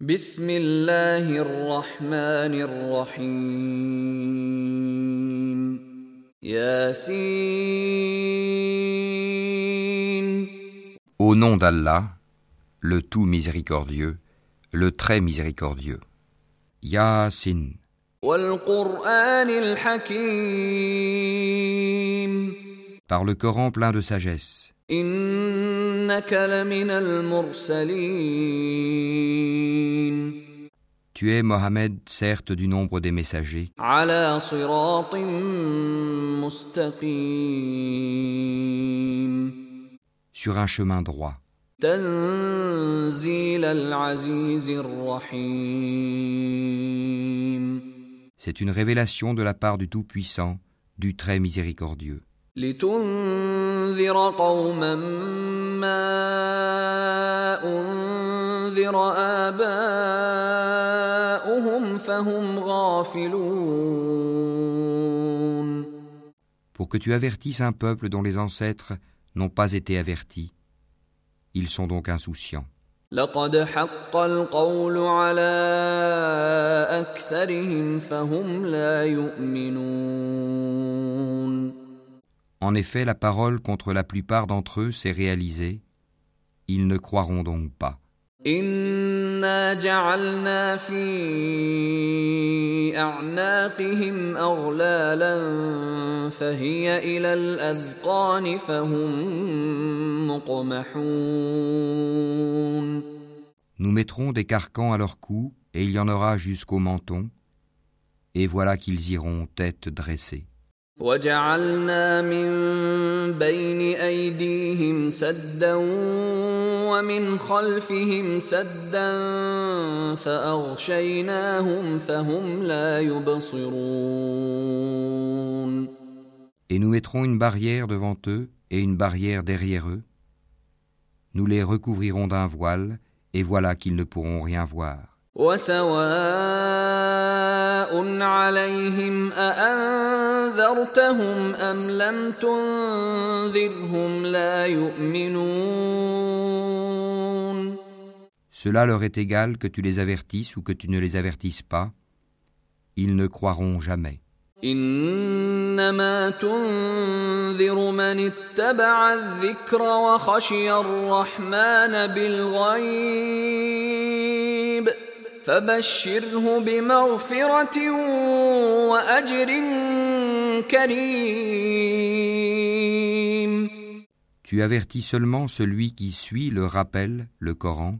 بسم الله الرحمن الرحيم ياسين Au nom d'Allah, le tout miséricordieux, le très miséricordieux. Yasin, والقرآن الحكيم par le Coran plein de sagesse, إنك لمن المرسلين Tu es Mohammed, certes du nombre des messagers, sur un chemin droit. C'est une révélation de la part du Tout-Puissant, du Très Miséricordieux. لتنذر قوما ما أنذر آباؤهم فهم غافلون pour que tu avertisses un peuple dont les ancêtres n'ont pas été avertis. Ils sont donc insouciants. لقد حق القول على أكثرهم فهم لا يؤمنون En effet, la parole contre la plupart d'entre eux s'est réalisée. Ils ne croiront donc pas. إنا جعلنا في أعناقهم أغلالا فهي إلى الأذقان فهم مقمحون Nous mettrons des carcans à leur cou, et il y en aura jusqu'au menton, et voilà qu'ils iront tête dressée. وجعلنا من بين أيديهم سدا ومن خلفهم سدا فأغشيناهم فهم لا يبصرون Et nous mettrons une barrière devant eux et une barrière derrière eux. Nous les recouvrirons d'un voile, et voilà qu'ils ne pourront rien voir. وسواء عليهم أأنذرتهم أم لم تنذرهم لا يؤمنون Cela leur est égal que tu les avertisses ou que tu ne les avertisses pas. Ils ne croiront jamais. إنما تنذر من اتبع الذكر وخشي الرحمن بالغيب فبشره بمغفرة وأجر كريم Tu avertis seulement celui qui suit le rappel, le Coran,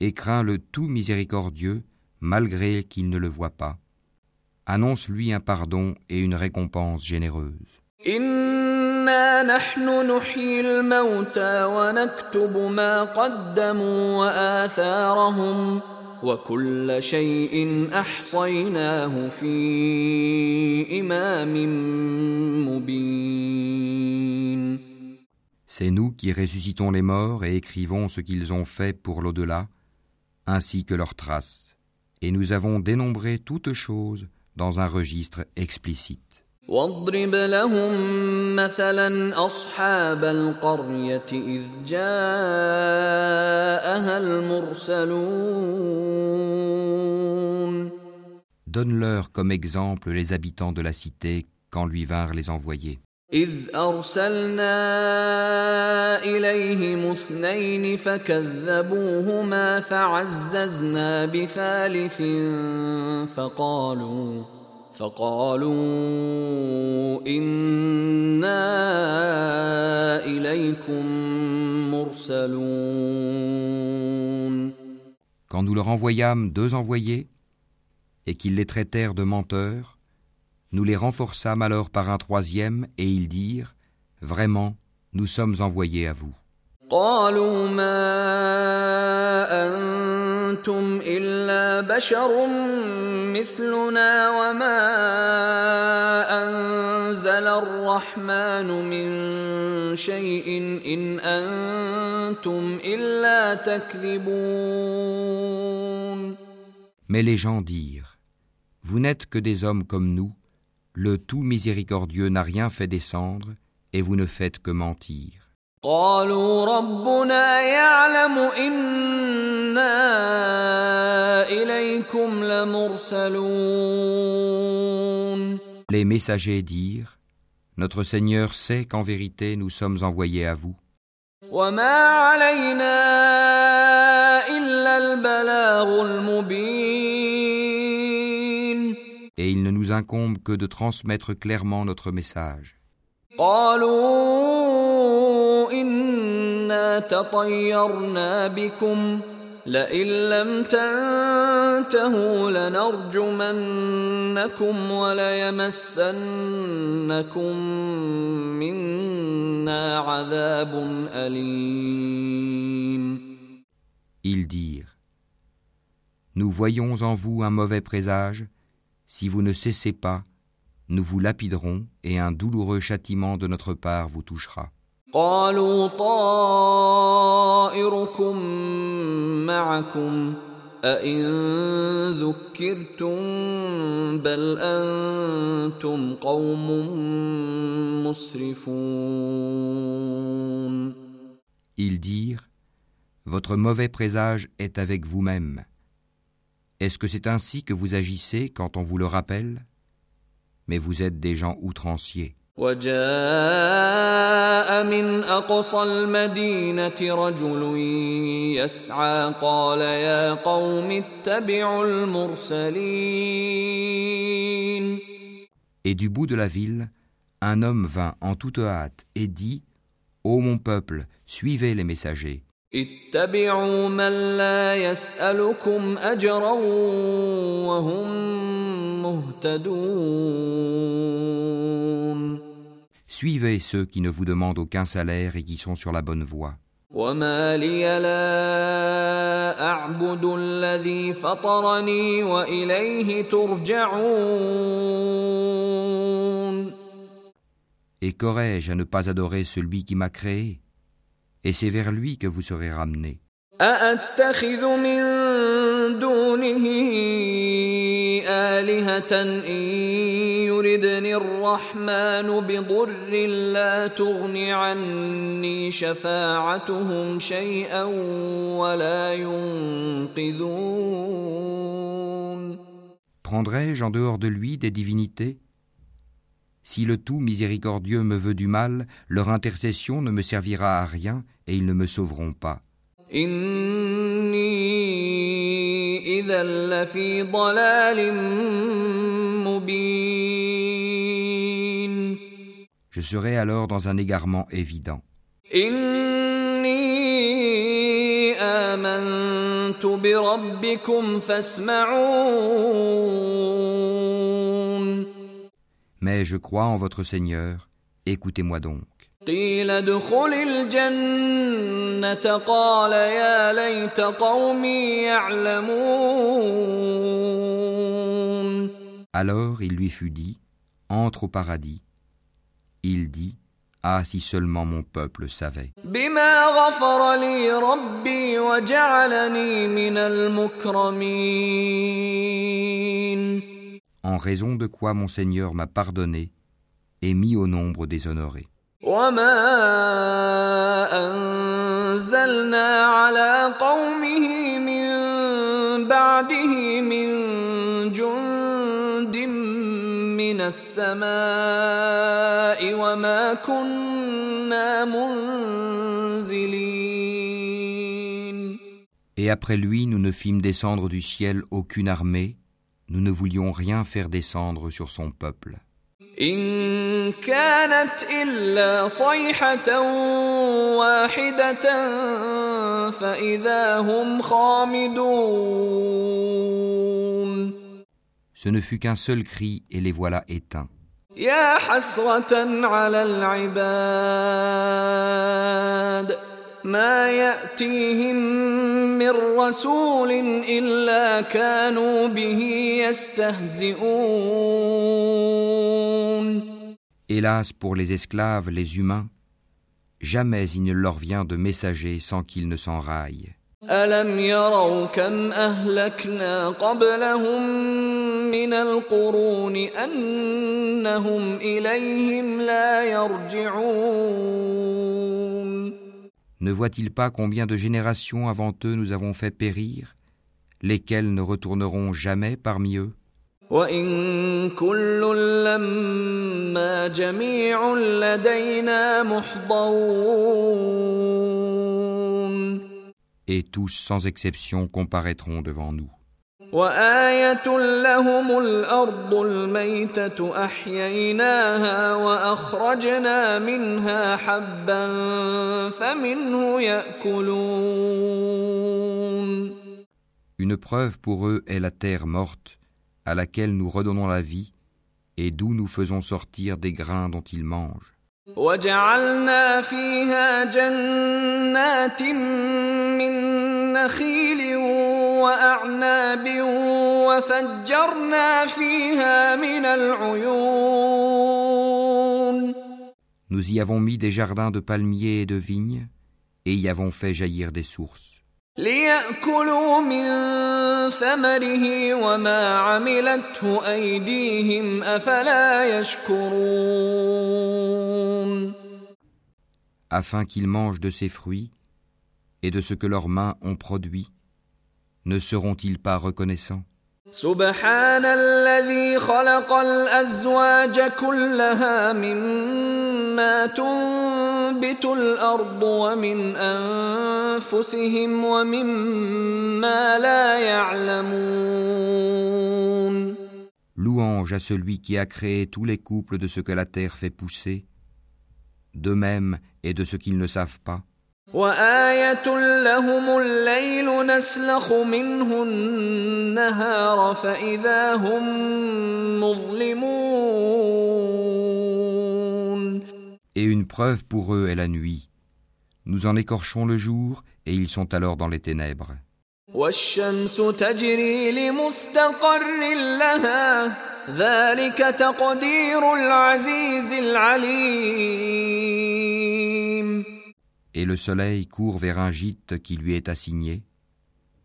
et craint le tout miséricordieux, malgré qu'il ne le voit pas. Annonce-lui un pardon et une récompense généreuse. إنا نحن نحيي الموتى ونكتب ما قدموا وآثارهم وكل شيء أحصيناه في إمام مبين C'est nous qui ressuscitons les morts et écrivons ce qu'ils ont fait pour l'au-delà, ainsi que leurs traces. Et nous avons dénombré toutes choses dans un registre explicite. واضرب لهم مثلا أصحاب القرية إذ جاءها المرسلون Donne-leur comme exemple les habitants de la cité quand lui vinrent les envoyés. إذ أرسلنا إليهم اثنين فكذبوهما فعززنا بثالث فقالوا فقالوا إنا إليكم مرسلون Quand nous leur envoyâmes deux envoyés, et qu'ils les traitèrent de menteurs, nous les renforçâmes alors par un troisième, et ils dirent, Vraiment, nous sommes envoyés à vous. قالوا ما أنتم إلا بشر مثلنا وما أنزل الرحمن من شيء إن أنتم إلا تكذبون Mais les gens dirent, Vous n'êtes que des hommes comme nous, le tout miséricordieux n'a rien fait descendre, et vous ne faites que mentir. قالوا ربنا يعلم إنا إليكم لمرسلون Les messagers dirent Notre Seigneur sait qu'en vérité nous sommes envoyés à vous. وما علينا إلا البلاغ المبين Et il ne nous incombe que de transmettre clairement notre message. قالوا إنا تطيرنا بكم لئن لم تنتهوا لنرجمنكم وليمسنكم منا عذاب أليم Ils dirent Nous voyons en vous un mauvais présage. Si vous ne cessez pas, nous vous lapiderons et un douloureux châtiment de notre part vous touchera. قالوا طائركم معكم أئن ذكرتم بل أنتم قوم مسرفون Ils dirent Votre mauvais présage est avec vous-même. Est-ce que c'est ainsi que vous agissez quand on vous le rappelle Mais vous êtes des gens outranciers. وجاء من أقصى المدينة رجل يسعى قال يا قوم اتبعوا المرسلين Et du bout de la ville, un homme vint en toute hâte et dit Ô mon peuple, suivez les messagers. اتبعوا من لا يسألكم أجرا وهم مهتدون Suivez ceux qui ne vous demandent aucun salaire et qui sont sur la bonne voie. وما لي لا أعبد الذي فطرني وإليه ترجعون Et qu'aurais-je à ne pas adorer celui qui m'a créé Et c'est vers lui que vous serez ramenés. أأتخذ من دونه آلهة إن يردني الرحمن بضر لا تغن عني شفاعتهم شيئا ولا ينقذون Prendrai-je en dehors de lui des divinités Si le tout miséricordieux me veut du mal, leur intercession ne me servira à rien et ils ne me sauveront pas. إني إذا لفي ضلال مبين Je serai alors dans un égarement évident. إني آمنت بربكم فاسمعون Mais je crois en votre Seigneur, écoutez-moi donc. قيل ادخل الجنة قال يا ليت قومي يعلمون Alors il lui fut dit, entre au paradis. Il dit, Ah si seulement mon peuple savait. بما غفر لي ربي وجعلني من المكرمين En raison de quoi mon Seigneur m'a pardonné et mis au nombre des honorés. وما أنزلنا على قومه من بعده من جند من السماء وما كنا منزلين Et après lui, nous ne fîmes descendre du ciel aucune armée, nous ne voulions rien faire descendre sur son peuple. إن كانت إلا صيحة واحدة فإذا هم خامدون Ce ne fut qu'un seul cri et les voilà éteints. يا حسرة على العباد ما يأتيهم من رسول إلا كانوا به يستهزئون Hélas pour les esclaves, les humains, jamais il ne leur vient de messager sans qu'ils ne s'enraillent. ألم يروا كم أهلكنا قبلهم من القرون أنهم إليهم لا يرجعون Ne voient-ils pas combien de générations avant eux nous avons fait périr lesquels ne retourneront jamais parmi eux وإن كل لما جميع لدينا محضرون Et tous sans exception comparaîtront devant nous. وآية لهم الأرض الميتة أحييناها وأخرجنا منها حبا فمنه يأكلون Une preuve pour eux est la terre morte, à laquelle nous redonnons la vie, et d'où nous faisons sortir des grains dont ils mangent. وجعلنا فيها جنات من نخيل وأعناب وفجرنا فيها من العيون Nous y avons mis des jardins de palmiers et de vignes, et y avons fait jaillir des sources. ليأكلوا من ثمره وما عملته أيديهم أفلا يشكرون afin qu'ils mangent de ses fruits et de ce que leurs mains ont produit, ne seront-ils pas reconnaissants سبحان الذي خلق الأزواج كلها مما تنبت الأرض ومن أنفسهم ومما لا يعلمون Louange à celui qui a créé tous les couples de ce que la terre fait pousser, de même et de ce qu'ils ne savent pas. وآية لهم الليل نسلخ منه النهار فإذا هم مظلمون Et une preuve pour eux est la nuit. Nous en écorchons le jour, et ils sont alors dans les ténèbres. والشمس تجري لمستقر لها ذلك تقدير العزيز العليم Et le soleil court vers un gîte qui lui est assigné.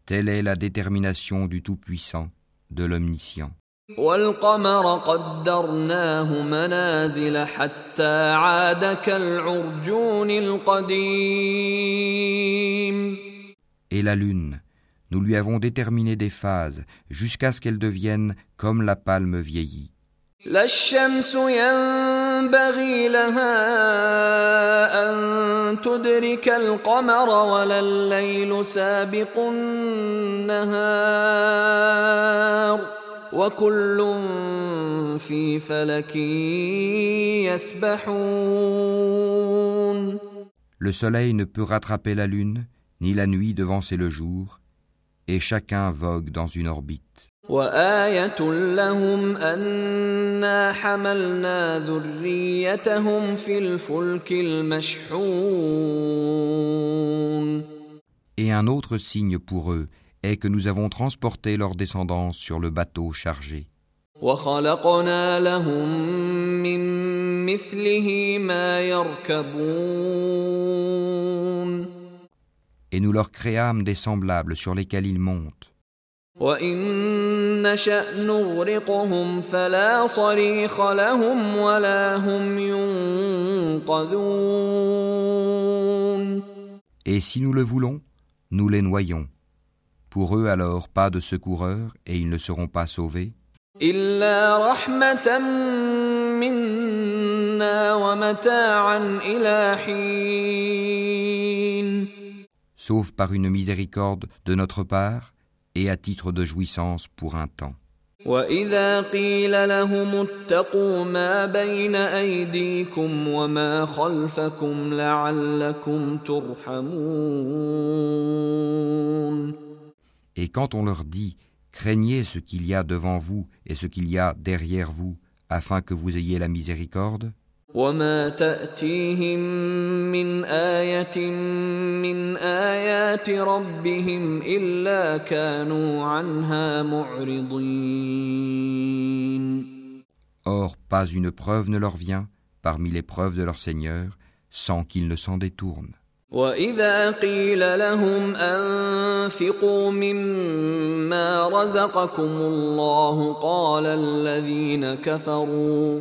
Telle est la détermination du Tout-Puissant, de l'Omniscient. والقمر قدرناه منازل حتى عاد كالعرجون القديم Et la lune, nous lui avons déterminé des phases jusqu'à ce qu'elle devienne comme la palme vieillie. لا الشمس ينبغي لها أن تدرك القمر ولا الليل سابق النهار وكل في فلك يسبحون Le soleil ne peut rattraper la lune, ni la nuit devancer le jour, et chacun vogue dans une orbite. وآية لهم أنا حملنا ذريتهم في الفلك المشحون Et un autre signe pour eux est que nous avons transporté leur descendance sur le bateau chargé. وخلقنا لهم من مثله ما يركبون Et nous leur créâmes des semblables sur lesquels ils montent. وإن نشأ نغرقهم فلا صريخ لهم ولا هم ينقذون Et si nous le voulons, nous les noyons. Pour eux alors pas de secoureurs et ils ne seront pas sauvés, إلا رحمة منا ومتاعا إلى حين sauf par une miséricorde de notre part et à titre de jouissance pour un temps. وإذا قيل لهم اتقوا ما بين أيديكم وما خلفكم لعلكم ترحمون Et quand on leur dit Craignez ce qu'il y a devant vous et ce qu'il y a derrière vous, afin que vous ayez la miséricorde, وما تأتيهم من آية من آيات ربهم إلا كانوا عنها معرضين or pas une preuve ne leur vient parmi les preuves de leur Seigneur sans qu'ils ne s'en détournent. وإذا قيل لهم أنفقوا مما رزقكم الله قال الذين كفروا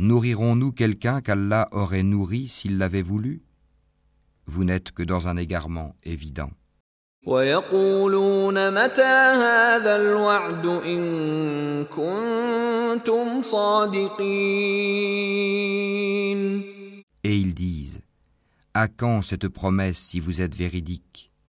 Nourrirons-nous quelqu'un qu'Allah aurait nourri s'il l'avait voulu? Vous n'êtes que dans un égarement évident. Et ils disent, à quand cette promesse si vous êtes véridique?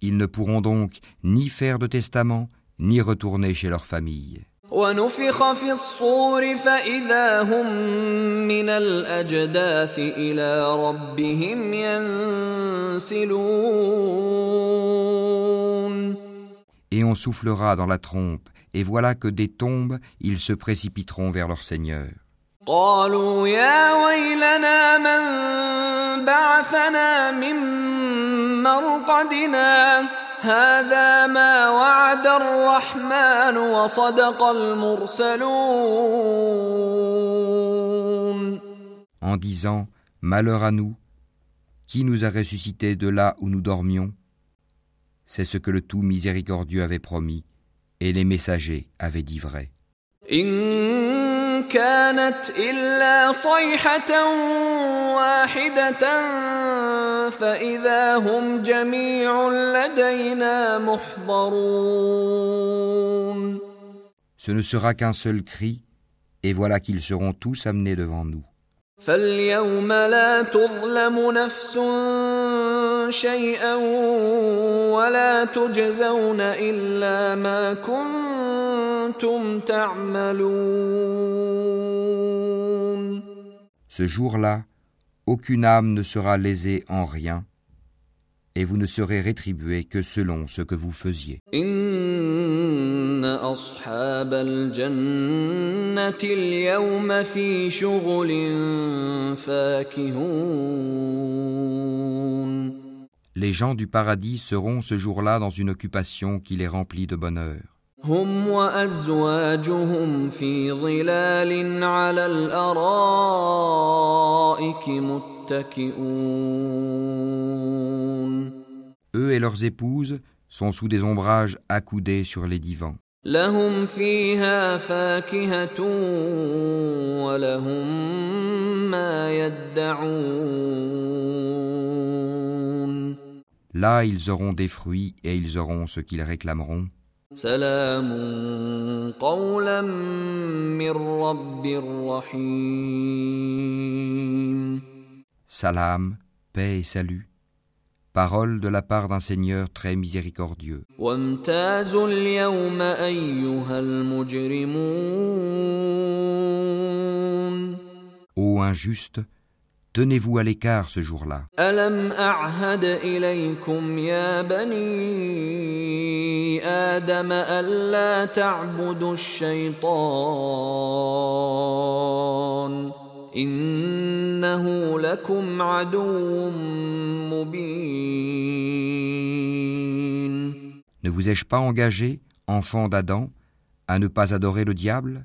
Ils ne pourront donc ni faire de testament, ni retourner chez leur famille. Et on soufflera dans la trompe, et voilà que des tombes, ils se précipiteront vers leur Seigneur. مرقدنا هذا ما وعد الرحمن وصدق المرسلون En disant Malheur à nous, qui nous a ressuscités de là où nous dormions C'est ce que le tout miséricordieux avait promis, et les messagers avaient dit vrai. إن كانت إلا صيحة واحدة فإذا هم جميع لدينا محضرون Ce ne sera qu'un seul cri, et voilà qu'ils seront tous amenés devant nous. فاليوم لا تظلم نفس شيئا ولا تجزون إلا ما كنتم تعملون Ce jour-là, aucune âme ne sera lésée en rien, et vous ne serez rétribués que selon ce que vous faisiez. إن أصحاب الجنة اليوم في شغل فاكهون Les gens du paradis seront ce jour-là dans une occupation qui les remplit de bonheur. هم وأزواجهم في ظلال على الأرائك متكئون Eux et leurs épouses sont sous des ombrages accoudés sur les divans. لهم فيها فاكهة ولهم ما يدعون Là, ils auront des fruits et ils auront ce qu'ils réclameront. سلام قولا من رب رحيم Salam, paix et salut. Parole de la part d'un Seigneur très miséricordieux. وامتازوا اليوم أيها المجرمون Ô injuste, Tenez-vous à l'écart ce jour-là. Ne vous ai-je pas engagé, enfant d'Adam, à ne pas adorer le diable?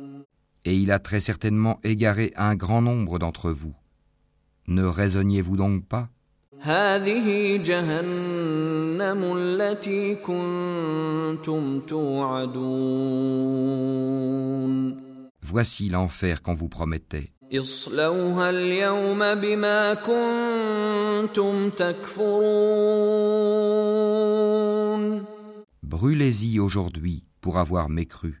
et il a très certainement égaré un grand nombre d'entre vous. Ne raisonniez-vous donc pas? Voici l'enfer qu'on vous promettait. Brûlez-y aujourd'hui pour avoir mécru.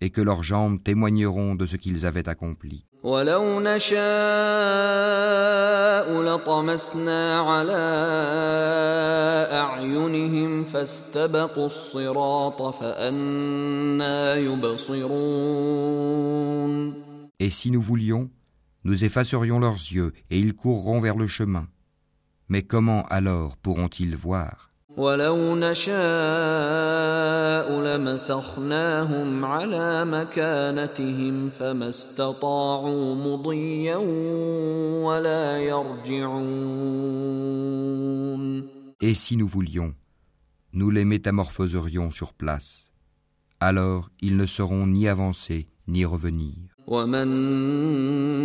et que leurs jambes témoigneront de ce qu'ils avaient accompli. ولو نشاء لطمسنا على اعينهم فاستبقوا الصراط فانى يبصرون Et si nous voulions, nous effacerions leurs yeux et ils courront vers le chemin. Mais comment alors pourront-ils voir ولو نشاء لمسخناهم على مكانتهم فما استطاعوا مضيا ولا يرجعون Et si nous voulions, nous les métamorphoserions sur place. Alors ils ne sauront ni avancer ni revenir. ومن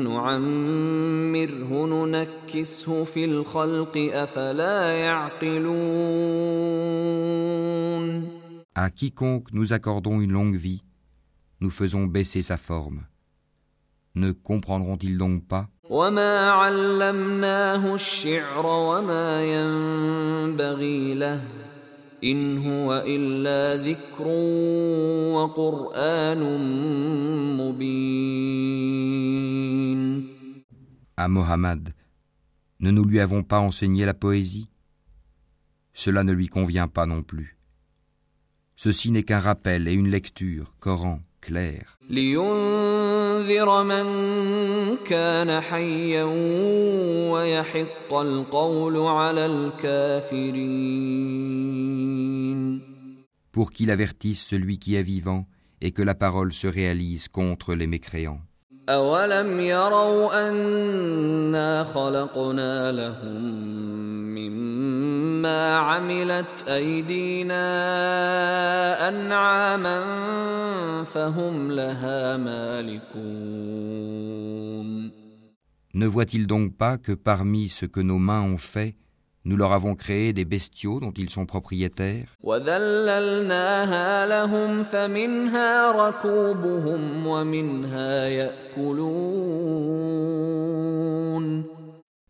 نعمره ننكسه في الخلق افلا يعقلون À quiconque nous accordons une longue vie, nous faisons baisser sa forme. Ne comprendront-ils donc pas وما علمناه الشعر وما ينبغي له ان هو الا ذكر وقران مبين À Mohammed, ne nous lui avons pas enseigné la poésie Cela ne lui convient pas non plus. Ceci n'est qu'un rappel et une lecture, Coran, pour qu'il avertisse celui qui est vivant et que la parole se réalise contre les mécréants. أولم يروا أنا خلقنا لهم مما عملت أيدينا أنعاما فهم لها مالكون Ne voit-il donc pas que parmi ce que nos mains ont fait, Nous leur avons créé des bestiaux dont ils sont propriétaires.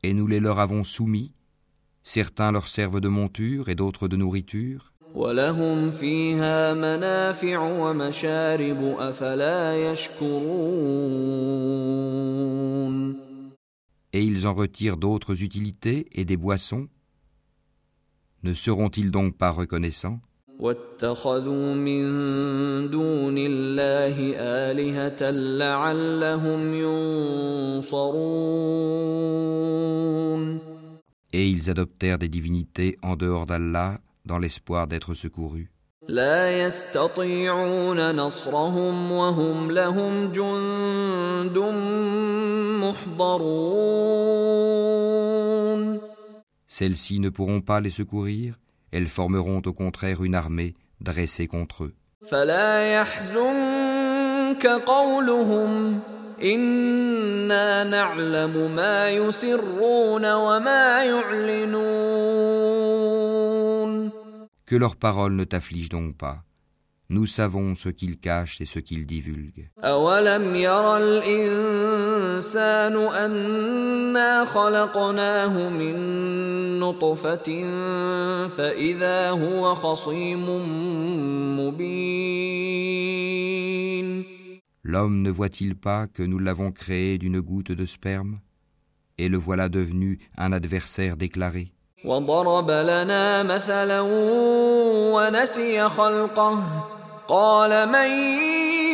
Et nous les leur avons soumis. Certains leur servent de monture et d'autres de nourriture. Et ils en retirent d'autres utilités et des boissons Ne seront-ils donc pas reconnaissants واتخذوا من دون الله آلهة لعلهم ينصرون Et ils adoptèrent des divinités en dehors d'Allah dans l'espoir d'être secourus. لا يستطيعون نصرهم وهم لهم جند محضرون Celles-ci ne pourront pas les secourir, elles formeront au contraire une armée dressée contre eux. Que leurs paroles ne t'affligent donc pas. Nous savons ce qu'ils cachent et ce qu'ils divulguent. أولم ير الإنسان أنا خلقناه من نطفة فإذا هو خصيم مبين L'homme ne voit-il pas que nous l'avons créé d'une goutte de sperme Et le voilà devenu un adversaire déclaré. وضرب لنا مثلا ونسي خلقه قال من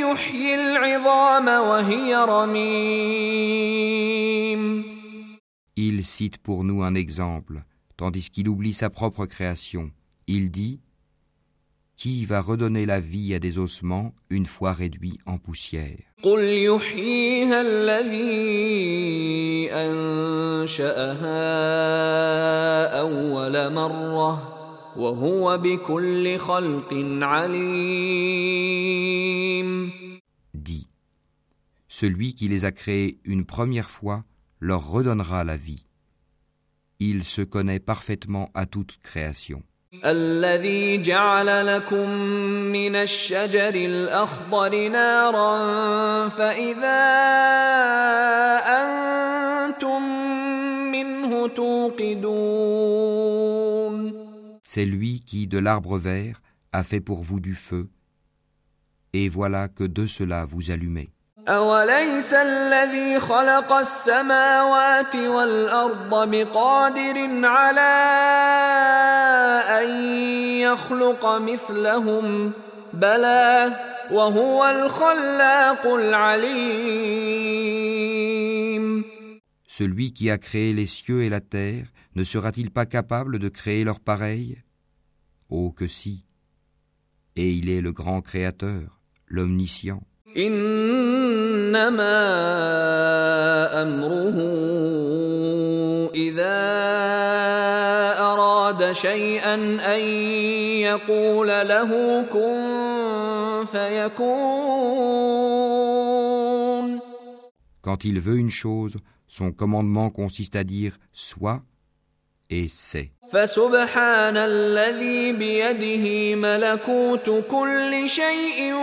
يحيي العظام وهي رميم Il cite pour nous un exemple, tandis qu'il oublie sa propre création. Il dit Qui va redonner la vie à des ossements une fois réduits en poussière قل يحييها الذي أنشأها أول مرة وهو بكل خلق عليم Dis, celui qui les a créés une première fois leur redonnera la vie. Il se connaît parfaitement à toute création. الذي جعل لكم من الشجر الأخضر نارا فإذا أنتم منه توقدون C'est lui qui, de l'arbre vert, a fait pour vous du feu, et voilà que de cela vous allumez. أوليس الذي خلق السماوات والأرض بقادر على أن يخلق مثلهم بلى وهو الخلاق العليم Celui qui a créé les cieux et la terre ne sera-t-il pas capable de créer leur pareil? Oh que si! Et il est le grand créateur, l'omniscient. Quand il veut une chose, son commandement consiste à dire soit » et c'est. فسبحان الذي بيده ملكوت كل شيء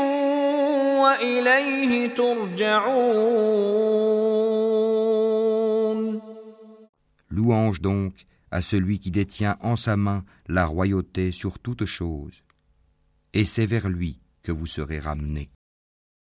وإليه ترجعون Louange donc à celui qui détient en sa main la royauté sur toute chose. Et c'est vers lui que vous serez ramenés.